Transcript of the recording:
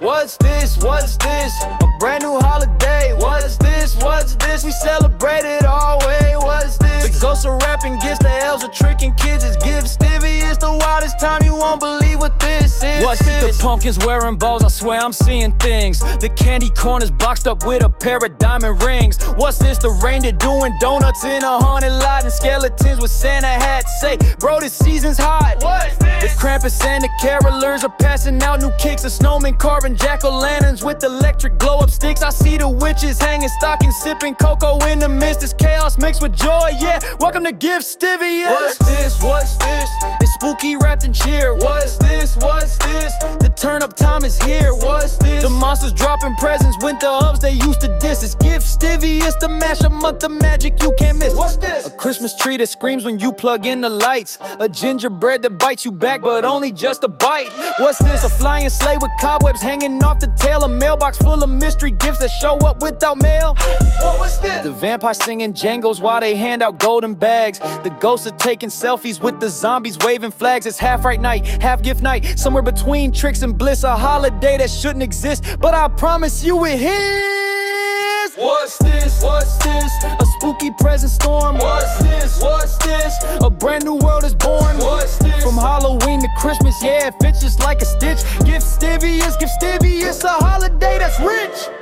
What's this? What's this? A brand new holiday. What's this? What's this? We celebrate rapping gifts, the elves are tricking kids. It's gifts. Stevie It's the wildest time. You won't believe what this is. What's this? The pumpkins wearing bows, I swear I'm seeing things. The candy corn is boxed up with a pair of diamond rings. What's this? The reindeer doing donuts in a haunted lot and skeletons with Santa hats. Say, bro, this season's hot. What's this? The Krampus and the carolers are passing out new kicks. The snowmen carving jack o' lanterns with electric glow up sticks. I see the witches hanging stockings, sipping cocoa in the mist. It's chaos mixed with joy. Yeah, welcome to Gift Stevie. What's this? What's this? It's spooky wrapped in cheer. What's this? What's this? The turn up time is here. What's this? Monsters dropping presents, winter hubs they used to diss. It's Gift Stevie, it's the mash a month of magic you can't miss. What's this? A Christmas tree that screams when you plug in the lights. A gingerbread that bites you back, but only just a bite. What's this? A flying sleigh with cobwebs hanging off the tail. A mailbox full of mystery gifts that show up without mail. What was this? The vampire singing jangles while they hand out golden bags. The ghosts are taking selfies with the zombies waving flags. It's half right night, half gift night. Somewhere between tricks and bliss. A holiday that shouldn't exist, but I promise you it is. What's this? What's this? A spooky present storm. What's this? What's this? A brand new world is born. What's this? From Halloween to Christmas, yeah, it fits just like a stitch. Gift Stevie is Gift Stevie, it's a holiday that's rich.